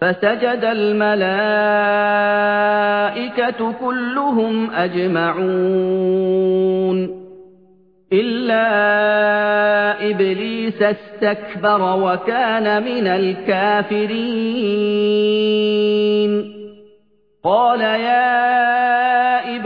فَسَجَدَ الْمَلَائِكَةُ كُلُّهُمْ أَجْمَعُونَ. إِلَّا إِبْلِيسَ اسْتَكْبَرَ وَكَانَ مِنَ الْكَافِرِينَ. قَالَ يَا